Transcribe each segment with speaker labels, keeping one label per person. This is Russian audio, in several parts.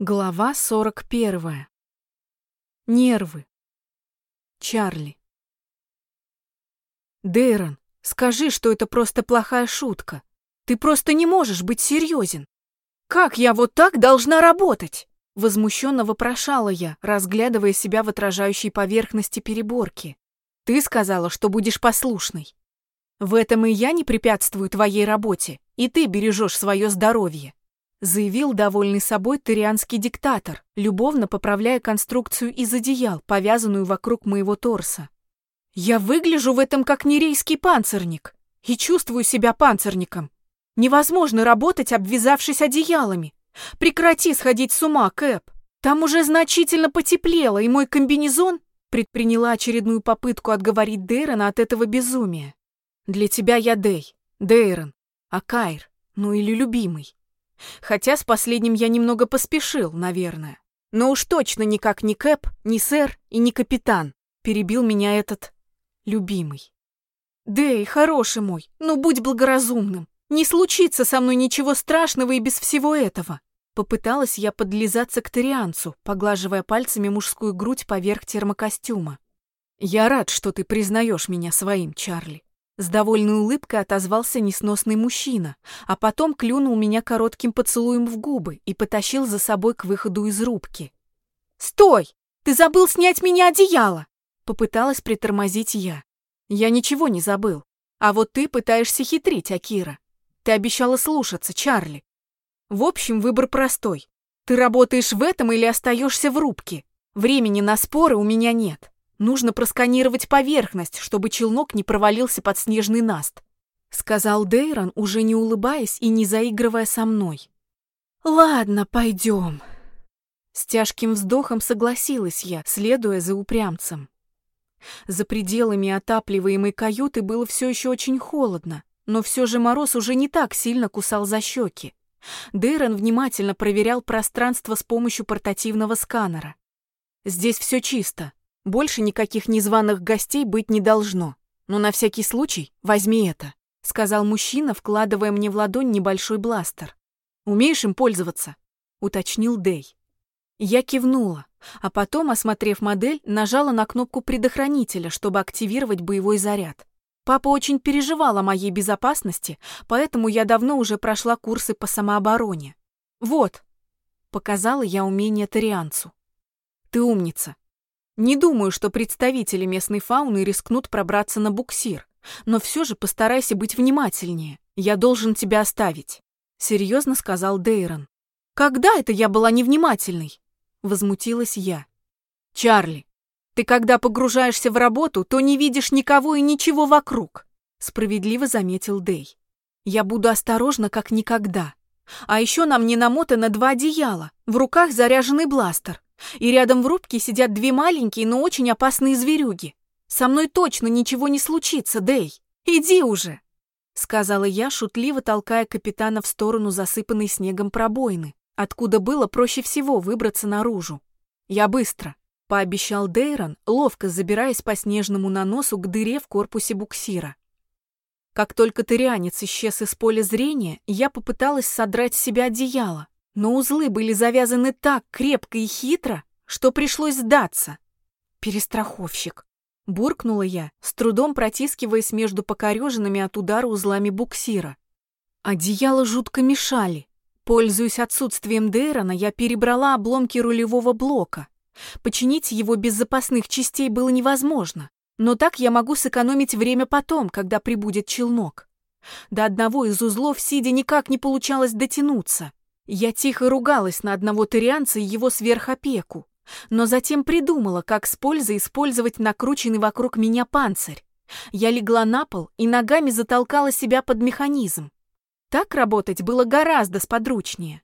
Speaker 1: Глава 41. Нервы. Чарли. Дейрон, скажи, что это просто плохая шутка. Ты просто не можешь быть серьезен. Как я вот так должна работать? Возмущенно вопрошала я, разглядывая себя в отражающей поверхности переборки. Ты сказала, что будешь послушной. В этом и я не препятствую твоей работе, и ты бережешь свое здоровье заявил довольный собой тырианский диктатор, любовно поправляя конструкцию из одеял, повязанную вокруг моего торса. «Я выгляжу в этом как нерейский панцирник и чувствую себя панцирником. Невозможно работать, обвязавшись одеялами. Прекрати сходить с ума, Кэп. Там уже значительно потеплело, и мой комбинезон...» предприняла очередную попытку отговорить Дейрона от этого безумия. «Для тебя я Дей, а Кайр, ну или любимый. Хотя с последним я немного поспешил, наверное. Но уж точно никак не Кэп, не сэр и не капитан. Перебил меня этот любимый. Дэй, хороший мой, ну будь благоразумным. Не случится со мной ничего страшного и без всего этого. Попыталась я подлизаться к Торианцу, поглаживая пальцами мужскую грудь поверх термокостюма. Я рад, что ты признаешь меня своим, Чарли. С довольной улыбкой отозвался несносный мужчина, а потом клюнул меня коротким поцелуем в губы и потащил за собой к выходу из рубки. «Стой! Ты забыл снять меня одеяло!» Попыталась притормозить я. «Я ничего не забыл. А вот ты пытаешься хитрить, Акира. Ты обещала слушаться, Чарли. В общем, выбор простой. Ты работаешь в этом или остаешься в рубке. Времени на споры у меня нет. Нужно просканировать поверхность, чтобы челнок не провалился под снежный наст, сказал Дейрон, уже не улыбаясь и не заигрывая со мной. Ладно, пойдем. С тяжким вздохом согласилась я, следуя за упрямцем. За пределами отапливаемой каюты было все еще очень холодно, но все же мороз уже не так сильно кусал за щеки. Дейрон внимательно проверял пространство с помощью портативного сканера. Здесь все чисто, больше никаких незваных гостей быть не должно. Но на всякий случай возьми это, сказал мужчина, вкладывая мне в ладонь небольшой бластер. Умеешь им пользоваться? уточнил Дэй. Я кивнула, а потом, осмотрев модель, нажала на кнопку предохранителя, чтобы активировать боевой заряд. Папа очень переживал о моей безопасности, поэтому я давно уже прошла курсы по самообороне. Вот, показала я умение тарианцу. Ты умница, не думаю, что представители местной фауны рискнут пробраться на буксир, но все же постарайся быть внимательнее. Я должен тебя оставить, серьезно сказал Дейрон. Когда это я была невнимательной? возмутилась я. Чарли, ты когда погружаешься в работу, то не видишь никого и ничего вокруг, справедливо заметил Дей. Я буду осторожна как никогда. А еще на мне намотано два одеяла, в руках заряженный бластер. И рядом в рубке сидят две маленькие, но очень опасные зверюги. Со мной точно ничего не случится, Дэй. Иди уже!» Сказала я, шутливо толкая капитана в сторону засыпанной снегом пробоины, откуда было проще всего выбраться наружу. «Я быстро», — пообещал Дейрон, ловко забираясь по снежному наносу к дыре в корпусе буксира. Как только тырянец исчез из поля зрения, я попыталась содрать с себя одеяло, но узлы были завязаны так крепко и хитро, что пришлось сдаться. Перестраховщик. Буркнула я, с трудом протискиваясь между покореженными от удара узлами буксира. Одеяла жутко мешали. Пользуясь отсутствием Дейрона, я перебрала обломки рулевого блока. Починить его без запасных частей было невозможно, но так я могу сэкономить время потом, когда прибудет челнок. До одного из узлов сидя никак не получалось дотянуться. Я тихо ругалась на одного тырианца и его сверхопеку, но затем придумала, как с пользой использовать накрученный вокруг меня панцирь. Я легла на пол и ногами затолкала себя под механизм. Так работать было гораздо сподручнее.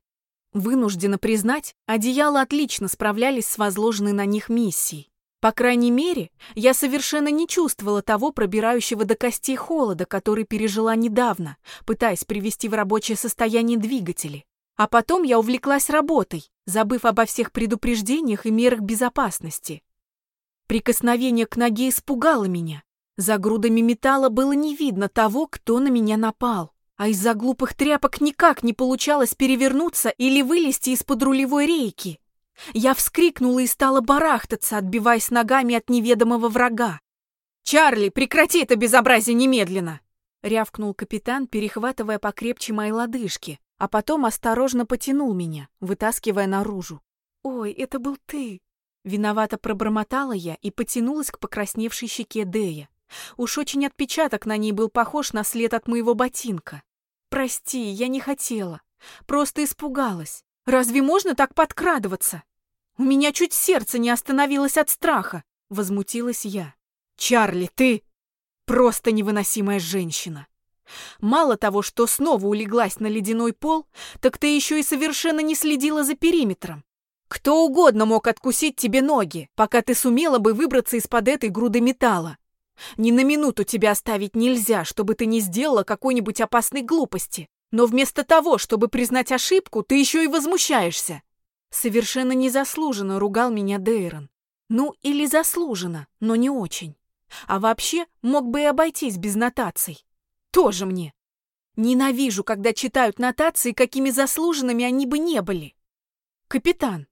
Speaker 1: Вынуждена признать, одеяла отлично справлялись с возложенной на них миссией. По крайней мере, я совершенно не чувствовала того пробирающего до костей холода, который пережила недавно, пытаясь привести в рабочее состояние двигатели. А потом я увлеклась работой, забыв обо всех предупреждениях и мерах безопасности. Прикосновение к ноге испугало меня. За грудами металла было не видно того, кто на меня напал. а из-за глупых тряпок никак не получалось перевернуться или вылезти из-под рулевой рейки. Я вскрикнула и стала барахтаться, отбиваясь ногами от неведомого врага. «Чарли, прекрати это безобразие немедленно!» — рявкнул капитан, перехватывая покрепче мои лодыжки, а потом осторожно потянул меня, вытаскивая наружу. «Ой, это был ты!» Виновато пробормотала я и потянулась к покрасневшей щеке Дея. Уж очень отпечаток на ней был похож на след от моего ботинка. Прости, я не хотела. Просто испугалась. Разве можно так подкрадываться? У меня чуть сердце не остановилось от страха, возмутилась я. Чарли, ты просто невыносимая женщина. Мало того, что снова улеглась на ледяной пол, так ты еще и совершенно не следила за периметром. Кто угодно мог откусить тебе ноги, пока ты сумела бы выбраться из-под этой груды металла. Ни на минуту тебя оставить нельзя, чтобы ты не сделала какой-нибудь опасной глупости. Но вместо того, чтобы признать ошибку, ты еще и возмущаешься. Совершенно незаслуженно ругал меня Дейрон. Ну, или заслуженно, но не очень. А вообще, мог бы и обойтись без нотаций. Тоже мне. Ненавижу, когда читают нотации, какими заслуженными они бы не были. Капитан,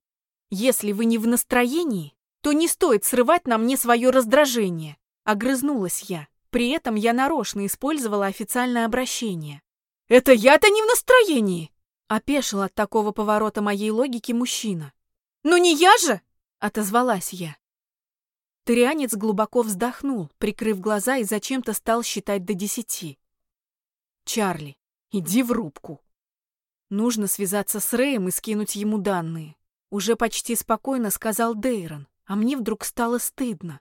Speaker 1: если вы не в настроении, то не стоит срывать на мне свое раздражение. Огрызнулась я. При этом я нарочно использовала официальное обращение. «Это я-то не в настроении!» Опешил от такого поворота моей логики мужчина. «Ну не я же!» — отозвалась я. Тырианец глубоко вздохнул, прикрыв глаза и зачем-то стал считать до десяти. «Чарли, иди в рубку. Нужно связаться с Рэем и скинуть ему данные». Уже почти спокойно сказал Дейрон, а мне вдруг стало стыдно.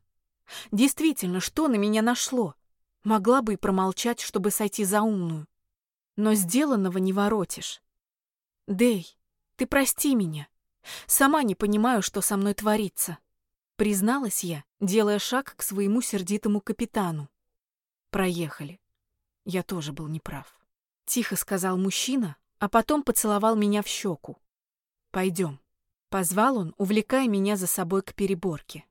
Speaker 1: Действительно, что на меня нашло? Могла бы и промолчать, чтобы сойти за умную. Но сделанного не воротишь. Дэй, ты прости меня. Сама не понимаю, что со мной творится. Призналась я, делая шаг к своему сердитому капитану. Проехали. Я тоже был неправ. Тихо сказал мужчина, а потом поцеловал меня в щеку. Пойдем. Позвал он, увлекая меня за собой к переборке.